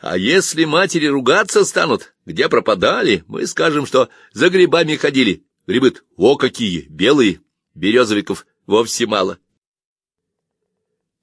А если матери ругаться станут, где пропадали, мы скажем, что за грибами ходили. грибы о какие, белые, березовиков вовсе мало.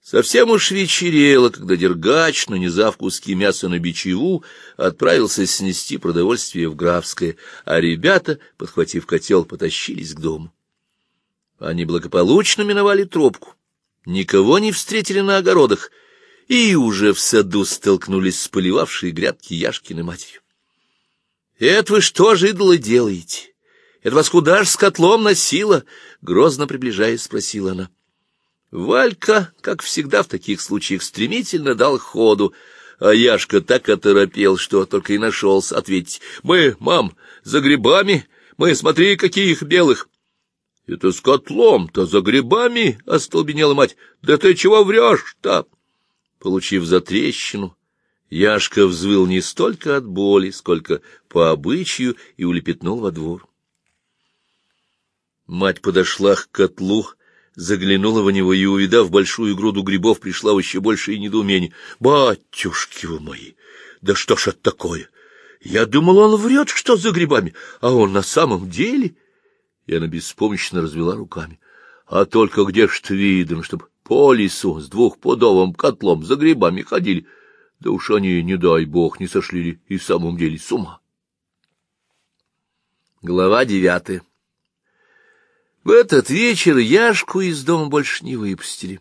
Совсем уж вечерело, когда Дергач, нанизав куски мяса на бичеву, отправился снести продовольствие в Графское, а ребята, подхватив котел, потащились к дому. Они благополучно миновали тропку, никого не встретили на огородах, и уже в саду столкнулись с поливавшей грядки Яшкиной матерью. — Это вы что же, идолы, делаете? Это вас куда ж с котлом носило? — грозно приближаясь, спросила она. Валька, как всегда в таких случаях, стремительно дал ходу, а Яшка так оторопел, что только и нашелся ответить. — Мы, мам, за грибами? Мы, смотри, каких белых! — Это с котлом-то, за грибами? — остолбенела мать. — Да ты чего врешь-то? Получив затрещину, Яшка взвыл не столько от боли, сколько по обычаю и улепетнул во двор. Мать подошла к котлу, заглянула в него и, увидав большую груду грибов, пришла в еще большее недоумение. — Батюшки вы мои! Да что ж это такое? Я думал, он врет, что за грибами, а он на самом деле... И она беспомощно развела руками. А только где ж видно, чтоб по лесу с двухпудовым котлом за грибами ходили. Да уж они, не дай бог, не сошли ли и в самом деле с ума. Глава девятая В этот вечер Яшку из дома больше не выпустили.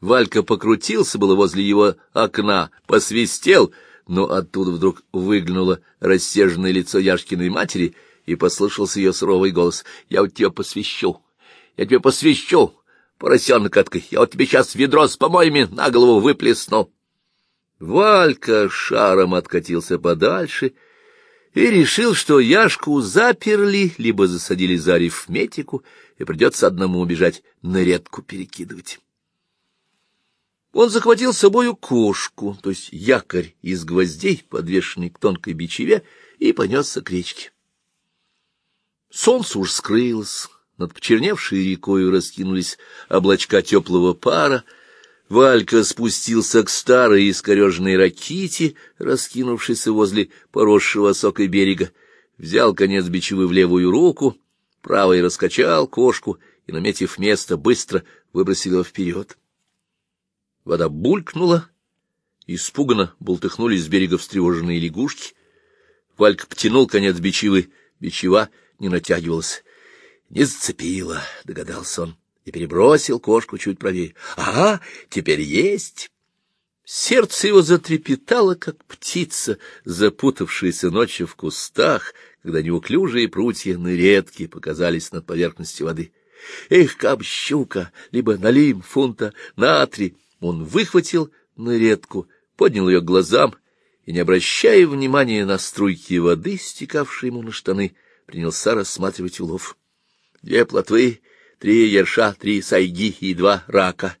Валька покрутился было возле его окна, посвистел, но оттуда вдруг выглянуло рассерженное лицо Яшкиной матери, и послышался ее суровый голос. — Я вот тебя посвящу! Я тебя посвящу! Поросенок откой, я вот тебе сейчас ведро с помоями на голову выплесну. Валька шаром откатился подальше и решил, что Яшку заперли, либо засадили за арифметику, и придется одному убежать, на редку перекидывать. Он захватил с собою кошку, то есть якорь из гвоздей, подвешенный к тонкой бичеве, и понесся к речке. Солнце уж скрылось, над почерневшей рекою раскинулись облачка теплого пара. Валька спустился к старой искореженной раките, раскинувшейся возле поросшего сокой берега, взял конец бичевы в левую руку, правой раскачал кошку и, наметив место, быстро выбросил его вперед. Вода булькнула, испуганно болтыхнулись с берега встревоженные лягушки. Валька потянул конец бичевы, бичева не натягивалась. Не зацепило, догадался он, и перебросил кошку чуть правее. Ага, теперь есть. Сердце его затрепетало, как птица, запутавшаяся ночью в кустах, когда неуклюжие прутья редки показались над поверхностью воды. Эх, каб щука, либо налим фунта натри. Он выхватил наредку, поднял ее к глазам и, не обращая внимания на струйки воды, стекавшие ему на штаны, принялся рассматривать улов две плотвы, три ерша, три сайги и два рака.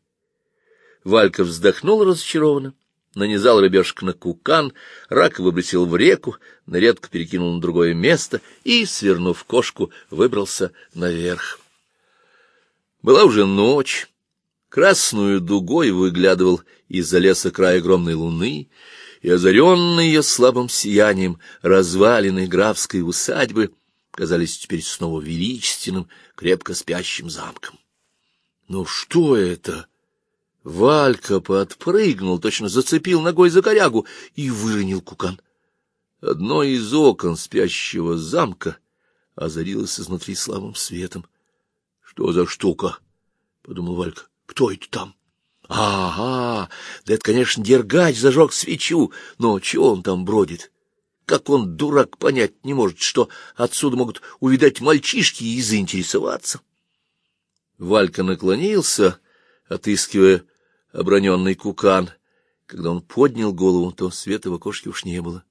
Валька вздохнул разочарованно, нанизал рыбешек на кукан, рак выбросил в реку, нарядку перекинул на другое место и, свернув кошку, выбрался наверх. Была уже ночь. Красную дугой выглядывал из-за леса край огромной луны, и, озаренный ее слабым сиянием развалины графской усадьбы, казались теперь снова величественным, крепко спящим замком. Ну что это? Валька подпрыгнул, точно зацепил ногой за корягу и выронил кукан. Одно из окон спящего замка озарилось изнутри слабым светом. — Что за штука? — подумал Валька. — Кто это там? — Ага, да это, конечно, Дергач зажег свечу, но чего он там бродит? — как он, дурак, понять не может, что отсюда могут увидать мальчишки и заинтересоваться? Валька наклонился, отыскивая оброненный кукан. Когда он поднял голову, то света в окошке уж не было.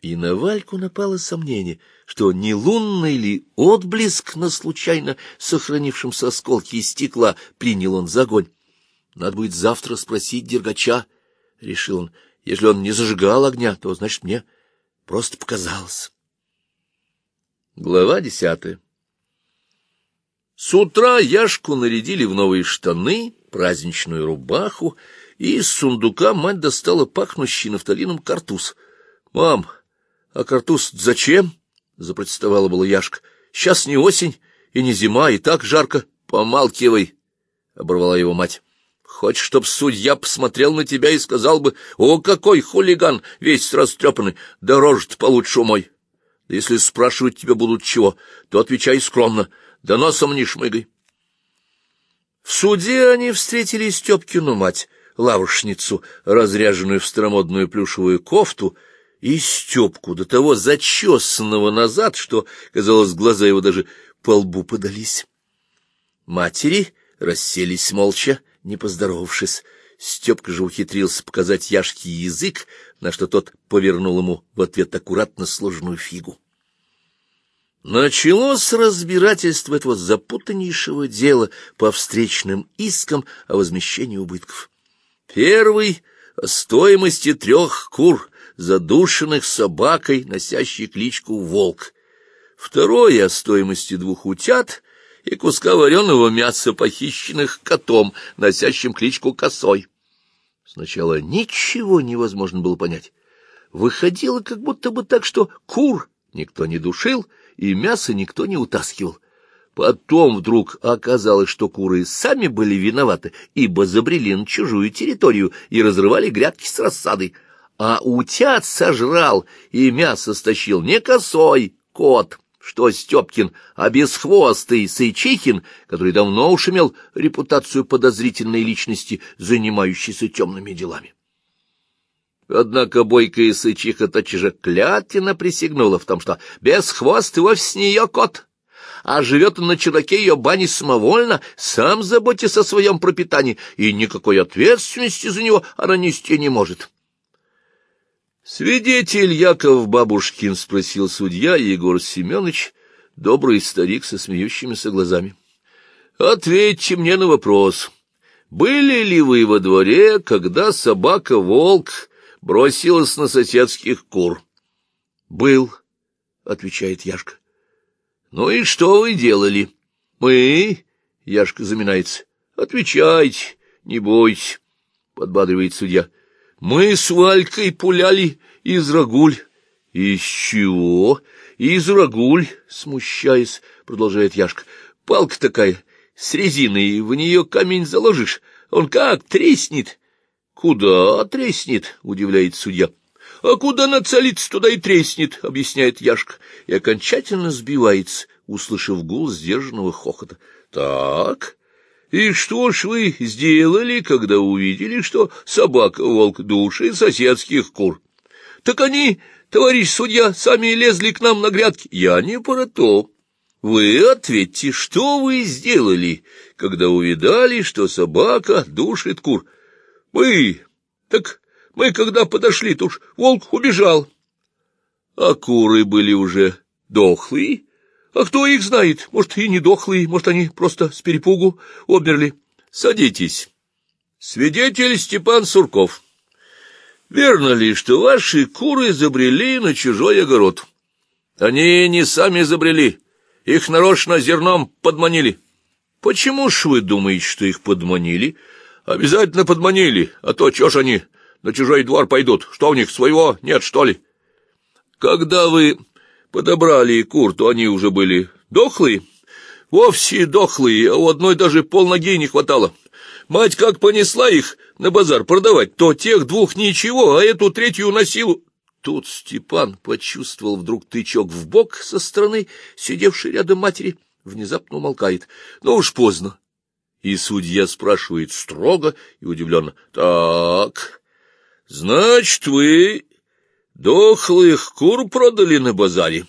И на Вальку напало сомнение, что не лунный ли отблеск на случайно сохранившемся осколке из стекла принял он за огонь. Надо будет завтра спросить Дергача, — решил он. Если он не зажигал огня, то, значит, мне Просто показалось. Глава десятая С утра Яшку нарядили в новые штаны, праздничную рубаху и из сундука мать достала пахнущий нафталином картуз. — Мам, а картуз зачем? — запротестовала была Яшка. — Сейчас не осень и не зима, и так жарко. Помалкивай, — оборвала его мать. — Хочешь, чтоб судья посмотрел на тебя и сказал бы, «О, какой хулиган, весь растрепанный, дороже-то получше мой». Да если спрашивать тебя будут чего, то отвечай скромно, да носом не шмыгай. В суде они встретили Степкину мать, лавушницу, разряженную в старомодную плюшевую кофту, и Степку, до того зачесанного назад, что, казалось, глаза его даже по лбу подались. Матери расселись молча, не поздоровавшись. Степка же ухитрился показать Яшке язык, на что тот повернул ему в ответ аккуратно сложенную фигу. Началось разбирательство этого запутаннейшего дела по встречным искам о возмещении убытков. Первый — о стоимости трех кур, задушенных собакой, носящей кличку «Волк». Второй — о стоимости двух утят и куска вареного мяса, похищенных котом, носящим кличку Косой. Сначала ничего невозможно было понять. Выходило как будто бы так, что кур никто не душил, и мясо никто не утаскивал. Потом вдруг оказалось, что куры сами были виноваты, ибо забрели на чужую территорию и разрывали грядки с рассадой. А утят сожрал и мясо стащил не косой кот, что Степкин, а бесхвостый Сычихин, который давно уж имел репутацию подозрительной личности, занимающейся темными делами. Однако бойкая Сычиха тотчас же клятвенно присягнула в том, что бесхвостый вовсе не ее кот, а живет он на чердаке ее бани самовольно, сам заботится о своем пропитании, и никакой ответственности за него она нести не может. «Свидетель Яков Бабушкин?» — спросил судья Егор Семенович, добрый старик со смеющимися глазами. «Ответьте мне на вопрос. Были ли вы во дворе, когда собака-волк бросилась на соседских кур?» «Был», — отвечает Яшка. «Ну и что вы делали?» «Мы?» — Яшка заминается. «Отвечайте, не бойтесь», — подбадривает судья. Мы с Валькой пуляли из рагуль. — Из чего? — Из рагуль, — смущаясь, продолжает Яшка. — Палка такая, с резиной, в нее камень заложишь, он как треснет. — Куда треснет? — удивляет судья. — А куда нацелится, туда и треснет, — объясняет Яшка, и окончательно сбивается, услышав гул сдержанного хохота. — Так... И что ж вы сделали, когда увидели, что собака-волк души соседских кур? Так они, товарищ судья, сами лезли к нам на грядки. Я не про то. Вы ответьте, что вы сделали, когда увидали, что собака душит кур? Мы... Так мы, когда подошли, то уж волк убежал. А куры были уже дохлые. А кто их знает? Может, и не дохлые, может, они просто с перепугу обмерли. Садитесь. Свидетель Степан Сурков. Верно ли, что ваши куры забрели на чужой огород? Они не сами забрели, их нарочно зерном подманили. Почему ж вы думаете, что их подманили? Обязательно подманили, а то чё ж они на чужой двор пойдут? Что у них, своего нет, что ли? Когда вы подобрали кур, то они уже были дохлые, вовсе дохлые, а у одной даже полноги не хватало. Мать как понесла их на базар продавать, то тех двух ничего, а эту третью на силу. Тут Степан почувствовал вдруг тычок в бок со стороны, сидевшей рядом матери, внезапно умолкает. Ну уж поздно. И судья спрашивает строго и удивленно. — Так, значит, вы Дохлых кур продали на базаре.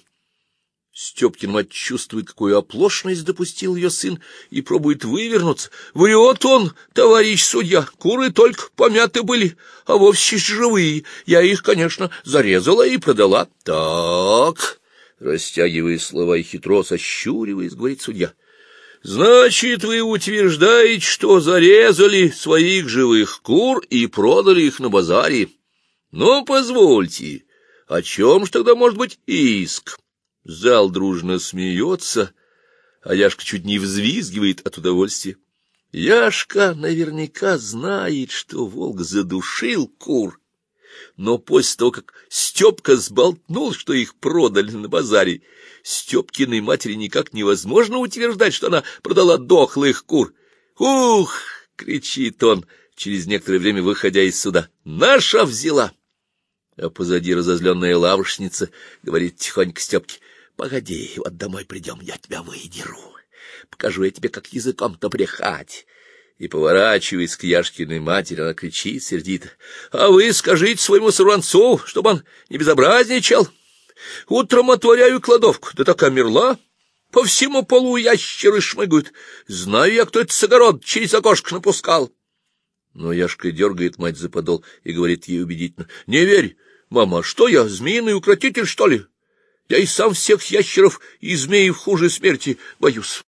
Степкин мать чувствует, какую оплошность допустил ее сын, и пробует вывернуться. Врет он, товарищ судья, куры только помяты были, а вовсе живые. Я их, конечно, зарезала и продала. Так, растягивая слова и хитро сощуриваясь, говорит судья. Значит, вы утверждаете, что зарезали своих живых кур и продали их на базаре? Ну, позвольте, о чем ж тогда может быть иск? Зал дружно смеется, а Яшка чуть не взвизгивает от удовольствия. Яшка наверняка знает, что волк задушил кур, но после того, как Степка сболтнул, что их продали на базаре, Степкиной матери никак невозможно утверждать, что она продала дохлых кур. «Ух!» — кричит он, через некоторое время выходя из суда. «Наша взяла!» А позади разозленная лавочница говорит тихонько Степке. «Погоди, вот домой придем, я тебя выдеру. Покажу я тебе, как языком-то брехать» и, поворачиваясь к Яшкиной матери, она кричит сердито. — А вы скажите своему сорванцу, чтобы он не безобразничал. Утром отворяю кладовку, да так омерла. По всему полу ящеры шмыгают. Знаю я, кто это с огород через окошко напускал. Но Яшка дергает мать за подол и говорит ей убедительно. — Не верь, мама, что я, змеиный укротитель, что ли? Я и сам всех ящеров и змеев хуже смерти боюсь.